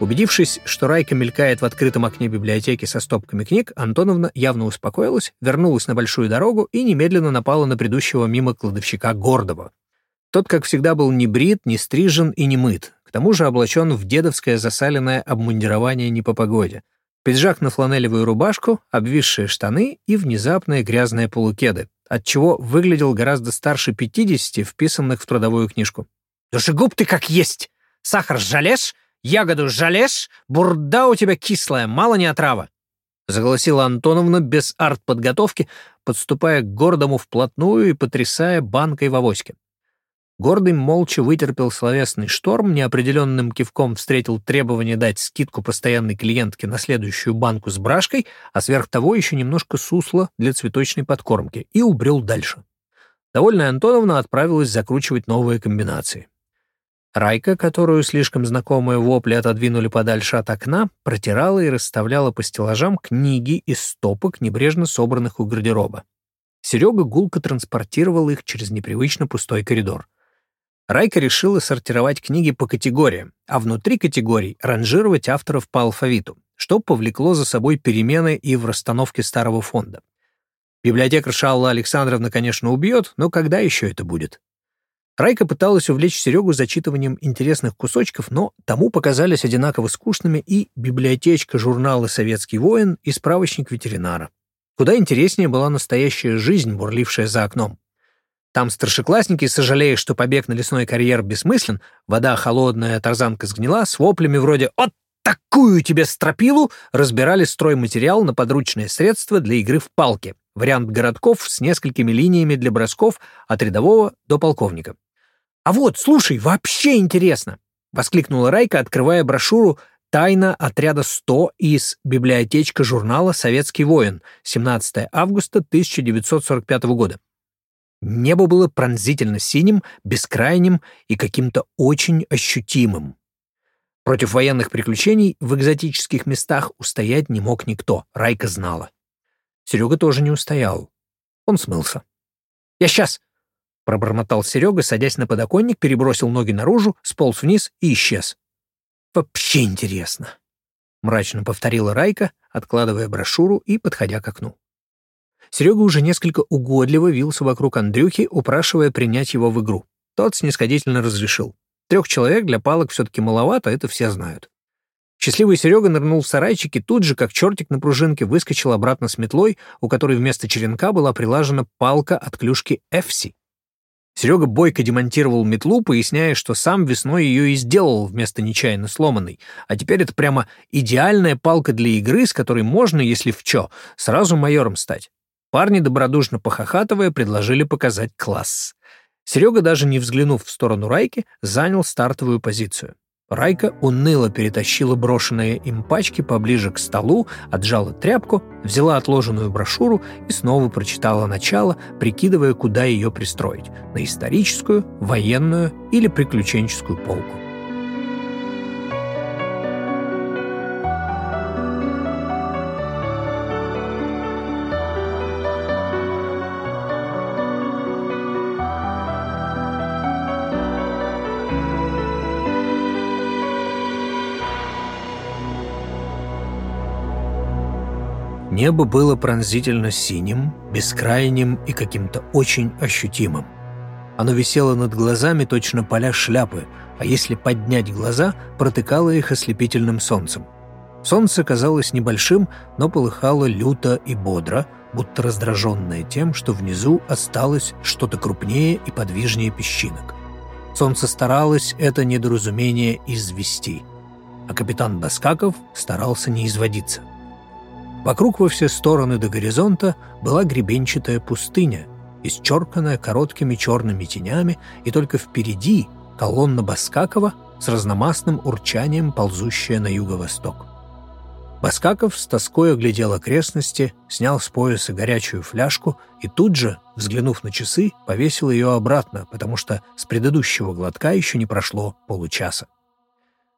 Убедившись, что Райка мелькает в открытом окне библиотеки со стопками книг, Антоновна явно успокоилась, вернулась на большую дорогу и немедленно напала на предыдущего мимо кладовщика Гордова. Тот, как всегда, был не брит, не стрижен и не мыт, к тому же облачен в дедовское засаленное обмундирование не по погоде. Пиджак на фланелевую рубашку, обвисшие штаны и внезапные грязные полукеды, отчего выглядел гораздо старше 50, вписанных в трудовую книжку. «Душегуб ты как есть! Сахар жалешь? Ягоду жалешь? Бурда у тебя кислая, мало не отрава!» Заголосила Антоновна без артподготовки, подступая к гордому вплотную и потрясая банкой в авоське. Гордый молча вытерпел словесный шторм, неопределенным кивком встретил требование дать скидку постоянной клиентке на следующую банку с брашкой, а сверх того еще немножко сусла для цветочной подкормки, и убрел дальше. Довольная Антоновна отправилась закручивать новые комбинации. Райка, которую слишком знакомые вопли отодвинули подальше от окна, протирала и расставляла по стеллажам книги из стопок, небрежно собранных у гардероба. Серега гулко транспортировал их через непривычно пустой коридор. Райка решила сортировать книги по категориям, а внутри категорий ранжировать авторов по алфавиту, что повлекло за собой перемены и в расстановке старого фонда. Библиотекарша Алла Александровна, конечно, убьет, но когда еще это будет? Райка пыталась увлечь Серегу зачитыванием интересных кусочков, но тому показались одинаково скучными и библиотечка журнала «Советский воин» и справочник ветеринара. Куда интереснее была настоящая жизнь, бурлившая за окном. Там старшеклассники, сожалея, что побег на лесной карьер бессмыслен, вода холодная, тарзанка сгнила, с воплями вроде «От такую тебе стропилу!» разбирали стройматериал на подручные средства для игры в палки, вариант городков с несколькими линиями для бросков от рядового до полковника. «А вот, слушай, вообще интересно!» — воскликнула Райка, открывая брошюру «Тайна отряда 100» из библиотечка журнала «Советский воин», 17 августа 1945 года. Небо было пронзительно синим, бескрайним и каким-то очень ощутимым. Против военных приключений в экзотических местах устоять не мог никто, Райка знала. Серега тоже не устоял. Он смылся. «Я сейчас!» — пробормотал Серега, садясь на подоконник, перебросил ноги наружу, сполз вниз и исчез. «Вообще интересно!» — мрачно повторила Райка, откладывая брошюру и подходя к окну. Серега уже несколько угодливо вился вокруг Андрюхи, упрашивая принять его в игру. Тот снисходительно разрешил. Трех человек для палок все-таки маловато, это все знают. Счастливый Серега нырнул в сарайчик и тут же, как чертик на пружинке, выскочил обратно с метлой, у которой вместо черенка была прилажена палка от клюшки Эфси. Серега бойко демонтировал метлу, поясняя, что сам весной ее и сделал вместо нечаянно сломанной, а теперь это прямо идеальная палка для игры, с которой можно, если в чё, сразу майором стать. Парни, добродушно похохатывая, предложили показать класс. Серега, даже не взглянув в сторону Райки, занял стартовую позицию. Райка уныло перетащила брошенные им пачки поближе к столу, отжала тряпку, взяла отложенную брошюру и снова прочитала начало, прикидывая, куда ее пристроить — на историческую, военную или приключенческую полку. Небо было пронзительно синим, бескрайним и каким-то очень ощутимым. Оно висело над глазами точно поля шляпы, а если поднять глаза, протыкало их ослепительным солнцем. Солнце казалось небольшим, но полыхало люто и бодро, будто раздраженное тем, что внизу осталось что-то крупнее и подвижнее песчинок. Солнце старалось это недоразумение извести, а капитан Баскаков старался не изводиться. Вокруг во все стороны до горизонта была гребенчатая пустыня, исчерканная короткими черными тенями, и только впереди колонна Баскакова с разномастным урчанием, ползущая на юго-восток. Баскаков с тоской оглядел окрестности, снял с пояса горячую фляжку и тут же, взглянув на часы, повесил ее обратно, потому что с предыдущего глотка еще не прошло получаса.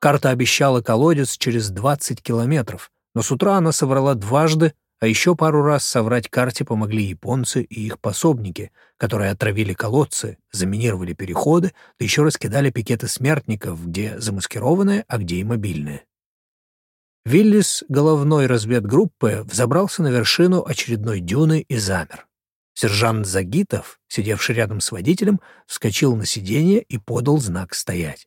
Карта обещала колодец через 20 километров, но с утра она соврала дважды, а еще пару раз соврать карте помогли японцы и их пособники, которые отравили колодцы, заминировали переходы, да еще раскидали пикеты смертников, где замаскированные, а где и мобильные. Виллис головной разведгруппы взобрался на вершину очередной дюны и замер. Сержант Загитов, сидевший рядом с водителем, вскочил на сиденье и подал знак «стоять».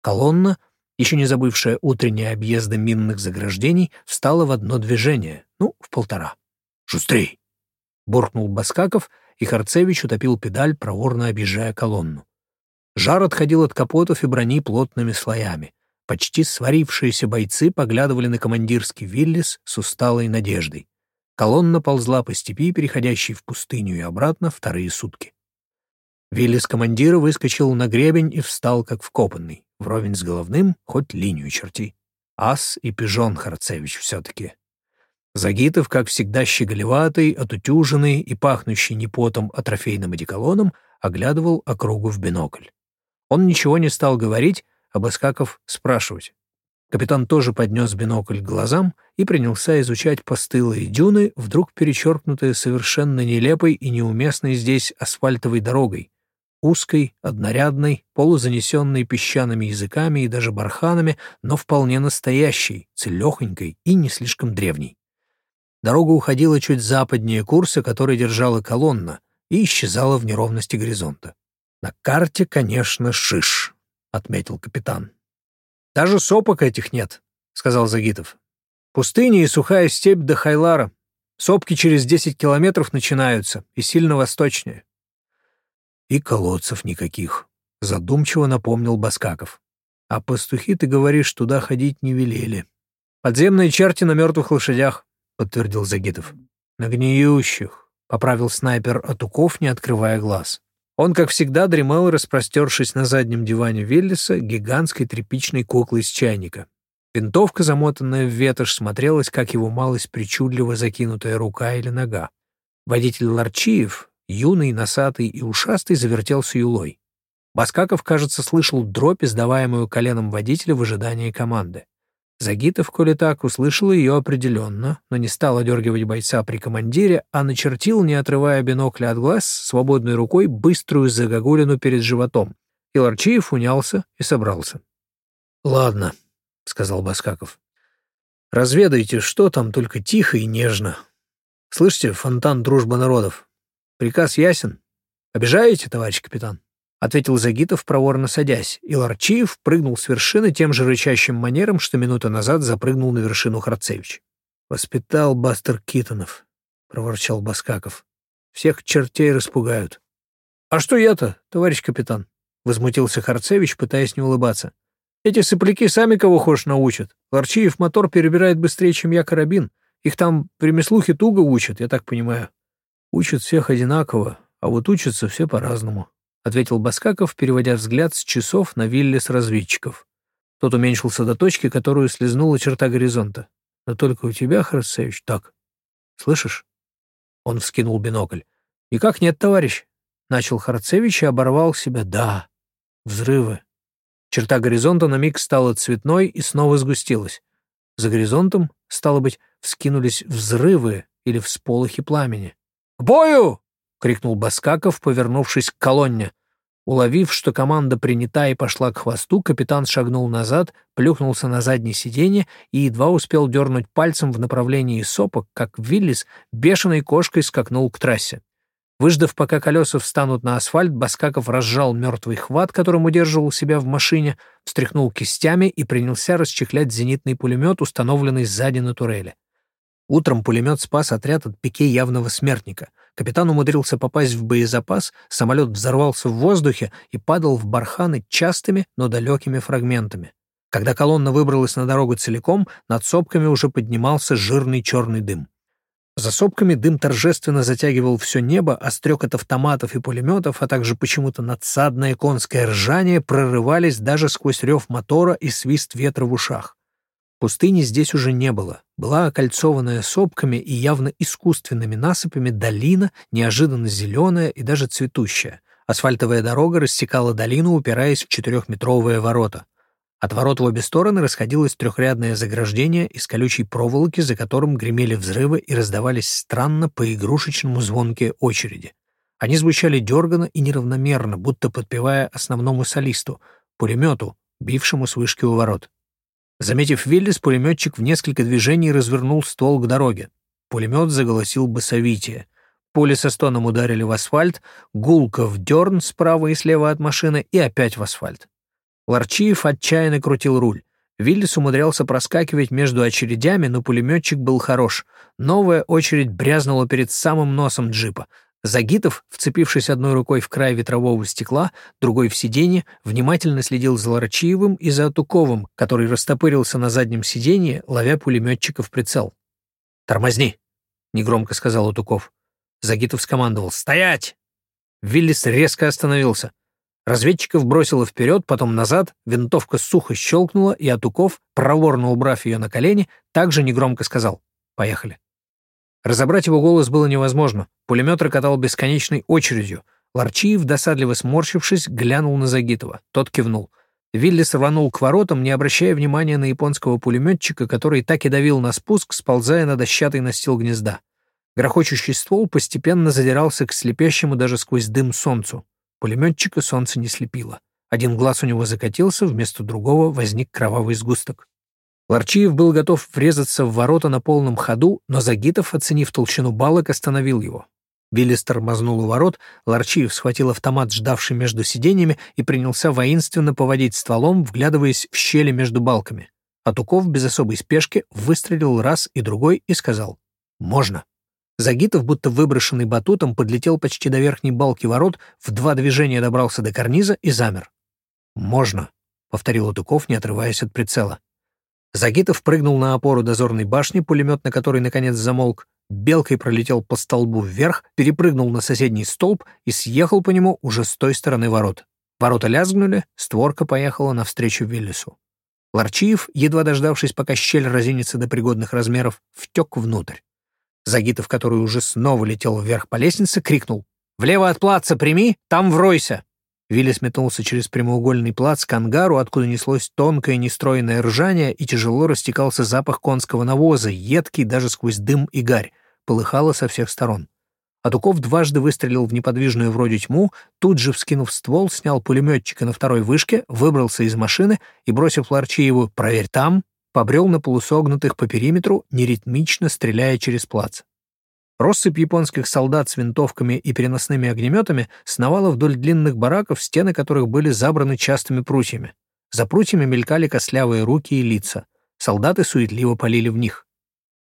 Колонна еще не забывшая утренние объезды минных заграждений, встала в одно движение, ну, в полтора. «Шустрей!» — буркнул Баскаков, и Харцевич утопил педаль, проворно объезжая колонну. Жар отходил от капотов и брони плотными слоями. Почти сварившиеся бойцы поглядывали на командирский Виллис с усталой надеждой. Колонна ползла по степи, переходящей в пустыню и обратно вторые сутки. Виллис командира выскочил на гребень и встал, как вкопанный. Вровень с головным, хоть линию черти. Ас и пижон Харцевич все-таки. Загитов, как всегда щеголеватый, отутюженный и пахнущий не потом, а трофейным одеколоном, оглядывал округу в бинокль. Он ничего не стал говорить, а Баскаков спрашивать. Капитан тоже поднес бинокль к глазам и принялся изучать постылые дюны, вдруг перечеркнутые совершенно нелепой и неуместной здесь асфальтовой дорогой, узкой, однорядной, полузанесенной песчаными языками и даже барханами, но вполне настоящей, целехонькой и не слишком древней. Дорога уходила чуть западнее курса, который держала колонна, и исчезала в неровности горизонта. «На карте, конечно, шиш», — отметил капитан. «Даже сопок этих нет», — сказал Загитов. «Пустыня и сухая степь до Хайлара. Сопки через десять километров начинаются, и сильно восточнее». «И колодцев никаких», — задумчиво напомнил Баскаков. «А пастухи, ты говоришь, туда ходить не велели». «Подземные черти на мертвых лошадях», — подтвердил Загитов. «На гниющих», — поправил снайпер Атуков, не открывая глаз. Он, как всегда, дремал, распростершись на заднем диване Веллиса гигантской тряпичной куклой из чайника. Винтовка, замотанная в ветошь, смотрелась, как его малость причудливо закинутая рука или нога. Водитель Ларчиев, юный, носатый и ушастый, завертелся юлой. Баскаков, кажется, слышал дробь, издаваемую коленом водителя в ожидании команды. Загитов, коли так, услышал ее определенно, но не стал одергивать бойца при командире, а начертил, не отрывая бинокля от глаз, свободной рукой быструю загогулину перед животом. И Ларчиев унялся и собрался. «Ладно», — сказал Баскаков. «Разведайте, что там, только тихо и нежно. Слышите, фонтан дружба народов? Приказ ясен? Обижаете, товарищ капитан?» ответил Загитов, проворно садясь, и Ларчиев прыгнул с вершины тем же рычащим манером, что минуту назад запрыгнул на вершину Харцевич. «Воспитал Бастер Китонов», — проворчал Баскаков. «Всех чертей распугают». «А что я-то, товарищ капитан?» — возмутился Харцевич, пытаясь не улыбаться. «Эти сопляки сами кого хочешь научат. Ларчиев мотор перебирает быстрее, чем я карабин. Их там при ремеслухе туго учат, я так понимаю». «Учат всех одинаково, а вот учатся все по-разному», — ответил Баскаков, переводя взгляд с часов на Виллис разведчиков. Тот уменьшился до точки, которую слезнула черта горизонта. «Но только у тебя, Харцевич, так. Слышишь?» Он вскинул бинокль. «Никак нет, товарищ!» Начал Харцевич и оборвал себя. «Да, взрывы». Черта горизонта на миг стала цветной и снова сгустилась. За горизонтом, стало быть, вскинулись взрывы или всполохи пламени. «К бою!» — крикнул Баскаков, повернувшись к колонне. Уловив, что команда принята и пошла к хвосту, капитан шагнул назад, плюхнулся на заднее сиденье и едва успел дернуть пальцем в направлении сопок, как Виллис бешеной кошкой скакнул к трассе. Выждав, пока колеса встанут на асфальт, Баскаков разжал мертвый хват, которым удерживал себя в машине, встряхнул кистями и принялся расчехлять зенитный пулемет, установленный сзади на турели. Утром пулемет спас отряд от пике явного смертника — Капитан умудрился попасть в боезапас, самолет взорвался в воздухе и падал в барханы частыми, но далекими фрагментами. Когда колонна выбралась на дорогу целиком, над сопками уже поднимался жирный черный дым. За сопками дым торжественно затягивал все небо, а стрекот автоматов и пулеметов, а также почему-то надсадное конское ржание прорывались даже сквозь рев мотора и свист ветра в ушах. Пустыни здесь уже не было. Была окольцованная сопками и явно искусственными насыпями долина, неожиданно зеленая и даже цветущая. Асфальтовая дорога рассекала долину, упираясь в четырехметровые ворота. От ворот в обе стороны расходилось трехрядное заграждение из колючей проволоки, за которым гремели взрывы и раздавались странно по игрушечному звонкие очереди. Они звучали дерганно и неравномерно, будто подпевая основному солисту, пулемету, бившему с вышки у ворот. Заметив Виллис, пулеметчик в несколько движений развернул ствол к дороге. Пулемет заголосил басовитие. Пули со стоном ударили в асфальт, гулко в дерн справа и слева от машины и опять в асфальт. Ларчиев отчаянно крутил руль. Виллис умудрялся проскакивать между очередями, но пулеметчик был хорош. Новая очередь брязнула перед самым носом джипа. Загитов, вцепившись одной рукой в край ветрового стекла, другой в сиденье, внимательно следил за Ларачиевым и за Атуковым, который растопырился на заднем сиденье, ловя пулеметчика прицел. «Тормозни!» — негромко сказал Атуков. Загитов скомандовал «Стоять!» Виллис резко остановился. Разведчиков бросило вперед, потом назад, винтовка сухо щелкнула, и Атуков, проворно убрав ее на колени, также негромко сказал «Поехали». Разобрать его голос было невозможно. Пулемет рокотал бесконечной очередью. Ларчиев, досадливо сморщившись, глянул на Загитова. Тот кивнул. Виллис рванул к воротам, не обращая внимания на японского пулеметчика, который так и давил на спуск, сползая на дощатый настил гнезда. Грохочущий ствол постепенно задирался к слепящему даже сквозь дым солнцу. Пулеметчика солнце не слепило. Один глаз у него закатился, вместо другого возник кровавый сгусток. Ларчиев был готов врезаться в ворота на полном ходу, но Загитов, оценив толщину балок, остановил его. Виллис тормознул у ворот, Ларчиев схватил автомат, ждавший между сиденьями, и принялся воинственно поводить стволом, вглядываясь в щели между балками. Атуков без особой спешки выстрелил раз и другой и сказал «Можно». Загитов, будто выброшенный батутом, подлетел почти до верхней балки ворот, в два движения добрался до карниза и замер. «Можно», — повторил Атуков, не отрываясь от прицела. Загитов прыгнул на опору дозорной башни, пулемет на которой наконец замолк, белкой пролетел по столбу вверх, перепрыгнул на соседний столб и съехал по нему уже с той стороны ворот. Ворота лязгнули, створка поехала навстречу Виллису. Ларчиев, едва дождавшись, пока щель разинится до пригодных размеров, втек внутрь. Загитов, который уже снова летел вверх по лестнице, крикнул «Влево от плаца прими, там вройся!» Виллис метнулся через прямоугольный плац к ангару, откуда неслось тонкое нестроенное ржание и тяжело растекался запах конского навоза, едкий даже сквозь дым и гарь. Полыхало со всех сторон. Атуков дважды выстрелил в неподвижную вроде тьму, тут же, вскинув ствол, снял пулеметчика на второй вышке, выбрался из машины и, бросив Ларчиеву «проверь там», побрел на полусогнутых по периметру, неритмично стреляя через плац. Россыпь японских солдат с винтовками и переносными огнеметами сновала вдоль длинных бараков, стены которых были забраны частыми прутьями. За прутьями мелькали костлявые руки и лица. Солдаты суетливо полили в них.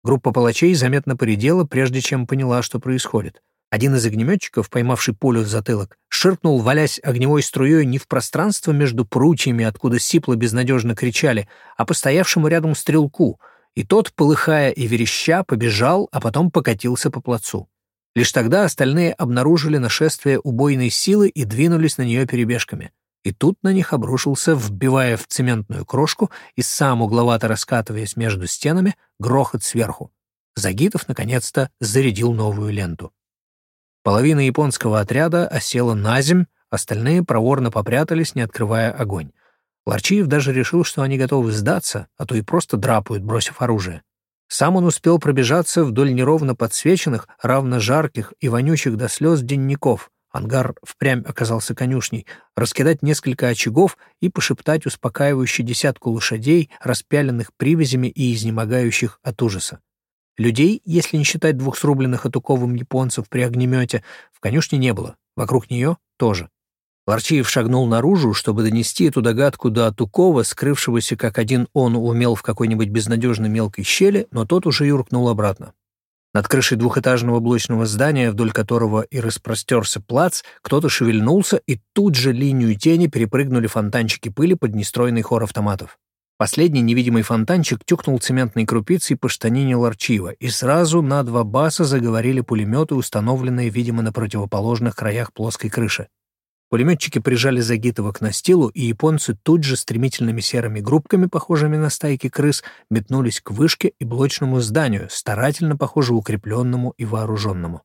Группа палачей заметно поредела, прежде чем поняла, что происходит. Один из огнеметчиков, поймавший пулю в затылок, ширкнул, валясь огневой струей не в пространство между прутьями, откуда сипло безнадежно кричали, а по стоявшему рядом стрелку — и тот, полыхая и вереща, побежал, а потом покатился по плацу. Лишь тогда остальные обнаружили нашествие убойной силы и двинулись на нее перебежками. И тут на них обрушился, вбивая в цементную крошку и сам угловато раскатываясь между стенами, грохот сверху. Загитов, наконец-то, зарядил новую ленту. Половина японского отряда осела на земь, остальные проворно попрятались, не открывая огонь. Ларчиев даже решил, что они готовы сдаться, а то и просто драпают, бросив оружие. Сам он успел пробежаться вдоль неровно подсвеченных, равно жарких и вонючих до слез денников. Ангар впрямь оказался конюшней, раскидать несколько очагов и пошептать успокаивающий десятку лошадей, распяленных привязями и изнемогающих от ужаса. Людей, если не считать двух срубленных атуковым японцев при огнемете, в конюшне не было, вокруг нее тоже. Ларчиев шагнул наружу, чтобы донести эту догадку до Атукова, скрывшегося, как один он умел в какой-нибудь безнадежной мелкой щели, но тот уже юркнул обратно. Над крышей двухэтажного блочного здания, вдоль которого и распростерся плац, кто-то шевельнулся, и тут же линию тени перепрыгнули фонтанчики пыли под нестройный хор автоматов. Последний невидимый фонтанчик тюкнул цементной крупицей по штанине Ларчива, и сразу на два баса заговорили пулеметы, установленные, видимо, на противоположных краях плоской крыши. Пулеметчики прижали Загитова к настилу, и японцы тут же стремительными серыми группками, похожими на стайки крыс, метнулись к вышке и блочному зданию, старательно, похоже, укрепленному и вооруженному.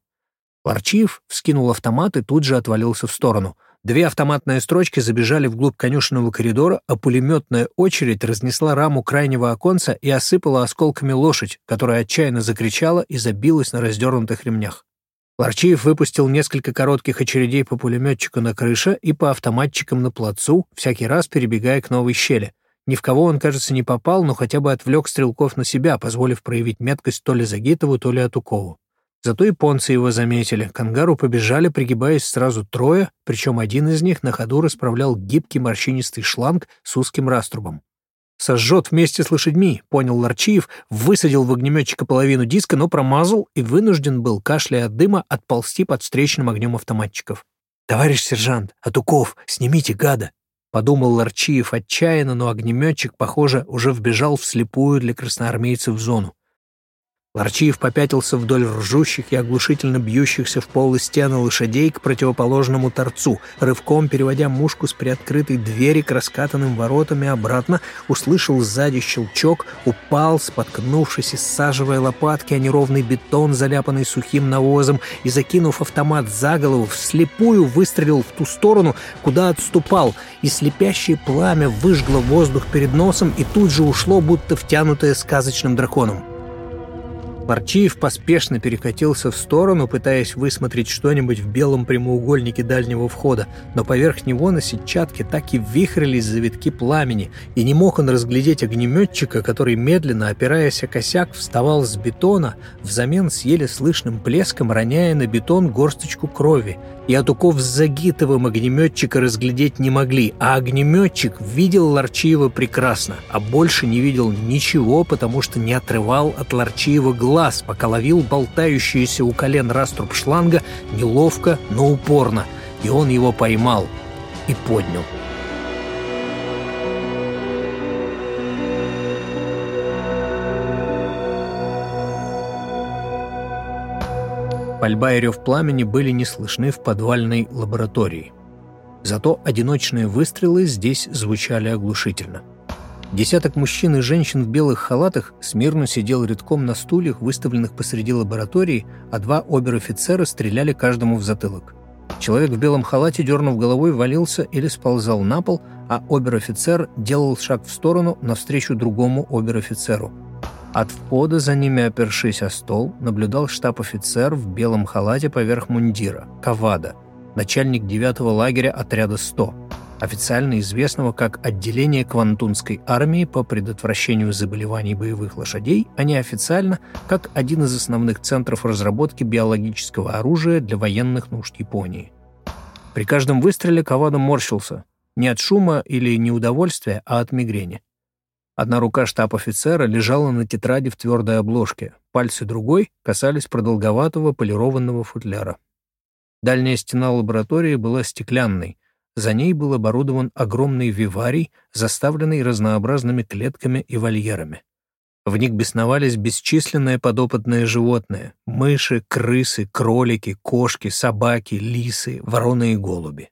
Ларчиев вскинул автомат и тут же отвалился в сторону. Две автоматные строчки забежали вглубь конюшенного коридора, а пулеметная очередь разнесла раму крайнего оконца и осыпала осколками лошадь, которая отчаянно закричала и забилась на раздернутых ремнях. Ларчиев выпустил несколько коротких очередей по пулеметчику на крыше и по автоматчикам на плацу, всякий раз перебегая к новой щели. Ни в кого он, кажется, не попал, но хотя бы отвлек стрелков на себя, позволив проявить меткость то ли Загитову, то ли Атукову. Зато японцы его заметили. К ангару побежали, пригибаясь сразу трое, причем один из них на ходу расправлял гибкий морщинистый шланг с узким раструбом. Сожжет вместе с лошадьми, понял Ларчиев, высадил в огнеметчика половину диска, но промазал и вынужден был, кашляя от дыма, отползти под встречным огнем автоматчиков. «Товарищ сержант, Атуков, снимите гада!» Подумал Ларчиев отчаянно, но огнеметчик, похоже, уже вбежал вслепую для красноармейцев в зону. Ларчиев попятился вдоль ржущих и оглушительно бьющихся в пол и стены лошадей к противоположному торцу, рывком переводя мушку с приоткрытой двери к раскатанным воротам и обратно, услышал сзади щелчок, упал, споткнувшись и саживая лопатки о неровный бетон, заляпанный сухим навозом, и, закинув автомат за голову, вслепую выстрелил в ту сторону, куда отступал, и слепящее пламя выжгло воздух перед носом и тут же ушло, будто втянутое сказочным драконом. Парчиев поспешно перекатился в сторону, пытаясь высмотреть что-нибудь в белом прямоугольнике дальнего входа, но поверх него на сетчатке так и вихрились завитки пламени, и не мог он разглядеть огнеметчика, который, медленно опираясь о косяк, вставал с бетона, взамен с еле слышным плеском роняя на бетон горсточку крови, и от уков с Загитовым огнеметчика разглядеть не могли, а огнеметчик видел Ларчиева прекрасно, а больше не видел ничего, потому что не отрывал от Ларчиева глаз, пока ловил болтающийся у колен раструб шланга неловко, но упорно, и он его поймал и поднял. Пальба и рев пламени были не слышны в подвальной лаборатории. Зато одиночные выстрелы здесь звучали оглушительно. Десяток мужчин и женщин в белых халатах смирно сидел редком на стульях, выставленных посреди лаборатории, а два обер-офицера стреляли каждому в затылок. Человек в белом халате, дернув головой, валился или сползал на пол, а обер-офицер делал шаг в сторону навстречу другому обер-офицеру – от входа за ними, опершись о стол, наблюдал штаб-офицер в белом халате поверх мундира, Кавада, начальник 9-го лагеря отряда 100, официально известного как отделение Квантунской армии по предотвращению заболеваний боевых лошадей, а неофициально как один из основных центров разработки биологического оружия для военных нужд Японии. При каждом выстреле Кавада морщился, не от шума или неудовольствия, а от мигрени. Одна рука штаб-офицера лежала на тетради в твердой обложке, пальцы другой касались продолговатого полированного футляра. Дальняя стена лаборатории была стеклянной, за ней был оборудован огромный виварий, заставленный разнообразными клетками и вольерами. В них бесновались бесчисленные подопытные животные — мыши, крысы, кролики, кошки, собаки, лисы, вороны и голуби.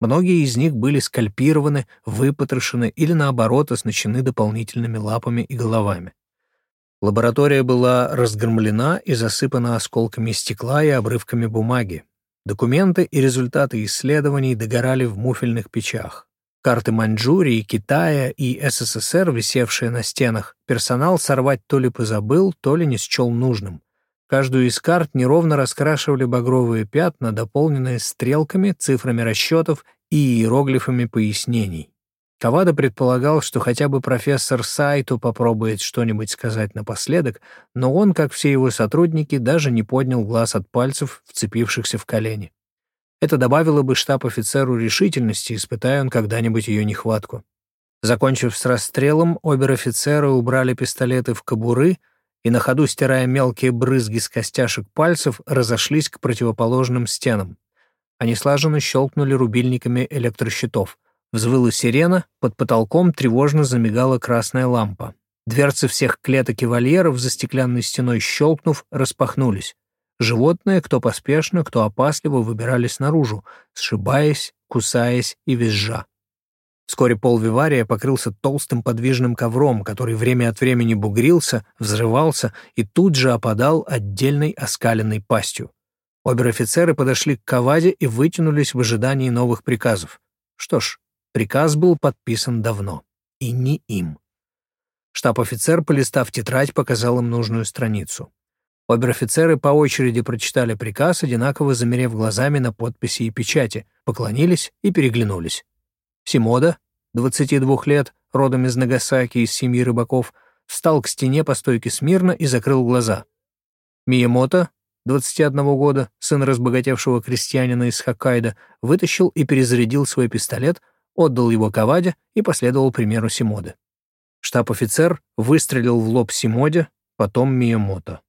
Многие из них были скальпированы, выпотрошены или, наоборот, оснащены дополнительными лапами и головами. Лаборатория была разгромлена и засыпана осколками стекла и обрывками бумаги. Документы и результаты исследований догорали в муфельных печах. Карты Маньчжурии, Китая и СССР, висевшие на стенах, персонал сорвать то ли позабыл, то ли не счел нужным. Каждую из карт неровно раскрашивали багровые пятна, дополненные стрелками, цифрами расчетов и иероглифами пояснений. Кавада предполагал, что хотя бы профессор Сайту попробует что-нибудь сказать напоследок, но он, как все его сотрудники, даже не поднял глаз от пальцев, вцепившихся в колени. Это добавило бы штаб-офицеру решительности, испытая он когда-нибудь ее нехватку. Закончив с расстрелом, обер-офицеры убрали пистолеты в кобуры — и на ходу, стирая мелкие брызги с костяшек пальцев, разошлись к противоположным стенам. Они слаженно щелкнули рубильниками электрощитов. Взвыла сирена, под потолком тревожно замигала красная лампа. Дверцы всех клеток и вольеров за стеклянной стеной щелкнув, распахнулись. Животные, кто поспешно, кто опасливо, выбирались наружу, сшибаясь, кусаясь и визжа. Вскоре пол вивария покрылся толстым подвижным ковром, который время от времени бугрился, взрывался и тут же опадал отдельной оскаленной пастью. Обер-офицеры подошли к Каваде и вытянулись в ожидании новых приказов. Что ж, приказ был подписан давно. И не им. Штаб-офицер, полистав тетрадь, показал им нужную страницу. Обер-офицеры по очереди прочитали приказ, одинаково замерев глазами на подписи и печати, поклонились и переглянулись. Симода, 22 лет, родом из Нагасаки из семьи рыбаков, встал к стене по стойке смирно и закрыл глаза. Миямото, 21 года, сын разбогатевшего крестьянина из Хоккайдо, вытащил и перезарядил свой пистолет, отдал его Каваде и последовал примеру Симоды. Штаб-офицер выстрелил в лоб Симоде, потом Миямото.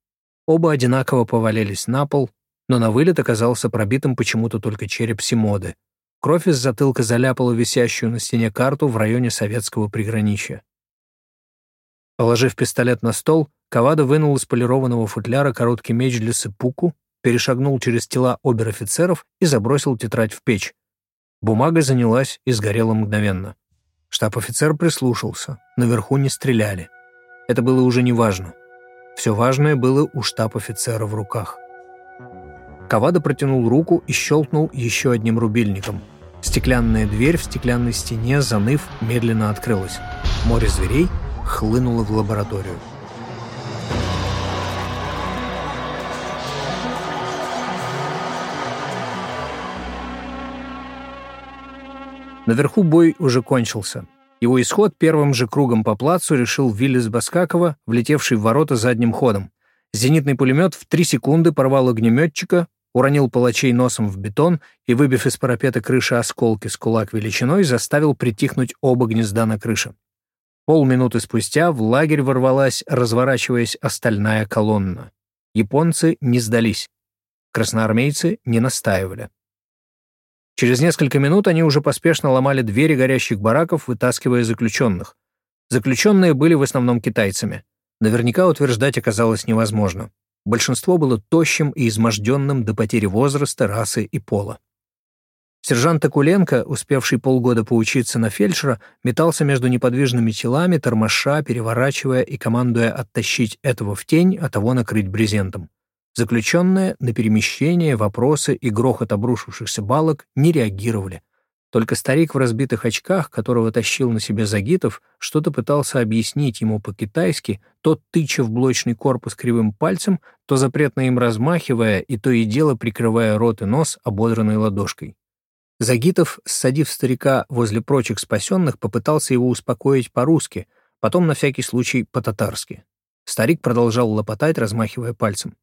Оба одинаково повалились на пол, но на вылет оказался пробитым почему-то только череп Симоды, Кровь из затылка заляпала висящую на стене карту в районе советского приграничья. Положив пистолет на стол, Кавада вынул из полированного футляра короткий меч для сыпуку, перешагнул через тела обер-офицеров и забросил тетрадь в печь. Бумага занялась и сгорела мгновенно. Штаб-офицер прислушался. Наверху не стреляли. Это было уже не важно. Все важное было у штаб-офицера в руках. Кавада протянул руку и щелкнул еще одним рубильником. Стеклянная дверь в стеклянной стене, заныв, медленно открылась. Море зверей хлынуло в лабораторию. Наверху бой уже кончился. Его исход первым же кругом по плацу решил Виллис Баскакова, влетевший в ворота задним ходом. Зенитный пулемет в три секунды порвал огнеметчика, уронил палачей носом в бетон и, выбив из парапета крыши осколки с кулак величиной, заставил притихнуть оба гнезда на крыше. Полминуты спустя в лагерь ворвалась, разворачиваясь, остальная колонна. Японцы не сдались. Красноармейцы не настаивали. Через несколько минут они уже поспешно ломали двери горящих бараков, вытаскивая заключенных. Заключенные были в основном китайцами. Наверняка утверждать оказалось невозможно. Большинство было тощим и изможденным до потери возраста, расы и пола. Сержант Акуленко, успевший полгода поучиться на фельдшера, метался между неподвижными телами, тормоша, переворачивая и командуя оттащить этого в тень, а того накрыть брезентом. Заключенные на перемещение, вопросы и грохот обрушившихся балок не реагировали. Только старик в разбитых очках, которого тащил на себе Загитов, что-то пытался объяснить ему по-китайски, то тыча в блочный корпус кривым пальцем, то запретно им размахивая и то и дело прикрывая рот и нос ободранной ладошкой. Загитов, ссадив старика возле прочих спасенных, попытался его успокоить по-русски, потом на всякий случай по-татарски. Старик продолжал лопотать, размахивая пальцем.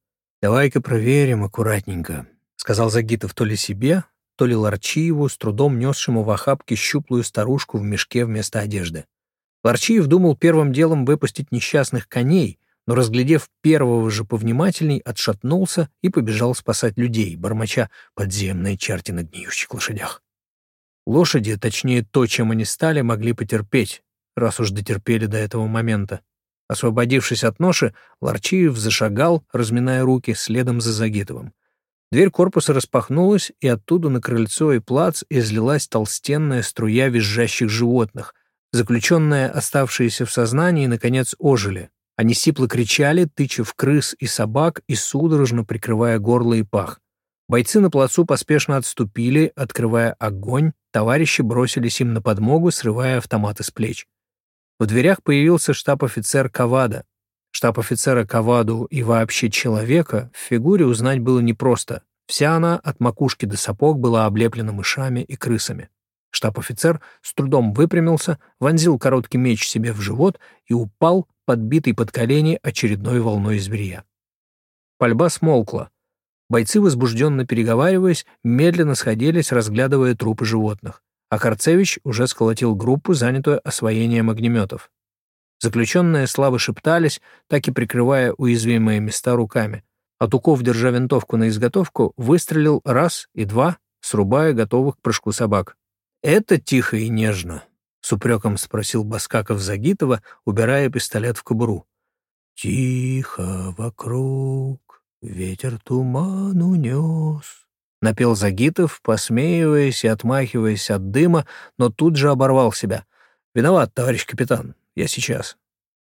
«Давай-ка проверим аккуратненько», — сказал Загитов то ли себе, то ли Ларчиеву, с трудом несшему в охапке щуплую старушку в мешке вместо одежды. Ларчиев думал первым делом выпустить несчастных коней, но, разглядев первого же повнимательней, отшатнулся и побежал спасать людей, бормоча подземные черти на гниющих лошадях. Лошади, точнее то, чем они стали, могли потерпеть, раз уж дотерпели до этого момента. Освободившись от ноши, Ларчиев зашагал, разминая руки, следом за Загитовым. Дверь корпуса распахнулась, и оттуда на крыльцо и плац излилась толстенная струя визжащих животных. Заключенные, оставшиеся в сознании, наконец ожили. Они сипло кричали, тыча в крыс и собак и судорожно прикрывая горло и пах. Бойцы на плацу поспешно отступили, открывая огонь, товарищи бросились им на подмогу, срывая автоматы с плеч. В дверях появился штаб-офицер Кавада. Штаб-офицера Каваду и вообще человека в фигуре узнать было непросто. Вся она от макушки до сапог была облеплена мышами и крысами. Штаб-офицер с трудом выпрямился, вонзил короткий меч себе в живот и упал, подбитый под колени очередной волной зверя. Пальба смолкла. Бойцы, возбужденно переговариваясь, медленно сходились, разглядывая трупы животных а Карцевич уже сколотил группу, занятую освоением огнеметов. Заключенные слабо шептались, так и прикрывая уязвимые места руками. А Туков, держа винтовку на изготовку, выстрелил раз и два, срубая готовых к прыжку собак. «Это тихо и нежно», — с упреком спросил Баскаков Загитова, убирая пистолет в кобуру. «Тихо вокруг, ветер туман унес», напел Загитов, посмеиваясь и отмахиваясь от дыма, но тут же оборвал себя. «Виноват, товарищ капитан, я сейчас».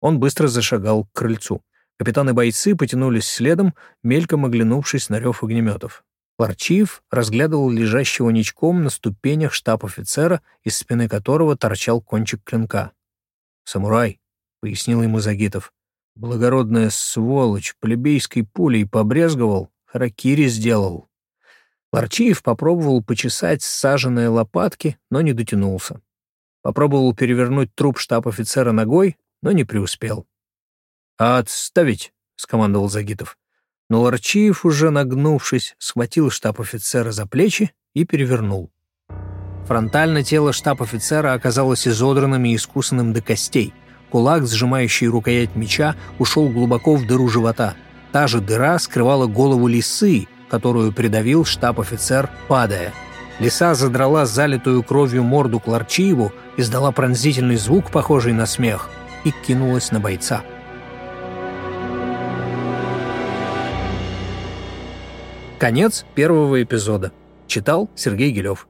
Он быстро зашагал к крыльцу. Капитаны бойцы потянулись следом, мельком оглянувшись на рев огнеметов. Ларчиев разглядывал лежащего ничком на ступенях штаб-офицера, из спины которого торчал кончик клинка. «Самурай», — пояснил ему Загитов, — «благородная сволочь, плебейской пулей побрезговал, харакири сделал, Ларчиев попробовал почесать саженные лопатки, но не дотянулся. Попробовал перевернуть труп штаб-офицера ногой, но не преуспел. «Отставить!» — скомандовал Загитов. Но Ларчиев, уже нагнувшись, схватил штаб-офицера за плечи и перевернул. Фронтально тело штаб-офицера оказалось изодранным и искусанным до костей. Кулак, сжимающий рукоять меча, ушел глубоко в дыру живота. Та же дыра скрывала голову лисы, которую придавил штаб-офицер, падая. Лиса задрала залитую кровью морду к Ларчиеву, издала пронзительный звук, похожий на смех, и кинулась на бойца. Конец первого эпизода. Читал Сергей Гелев.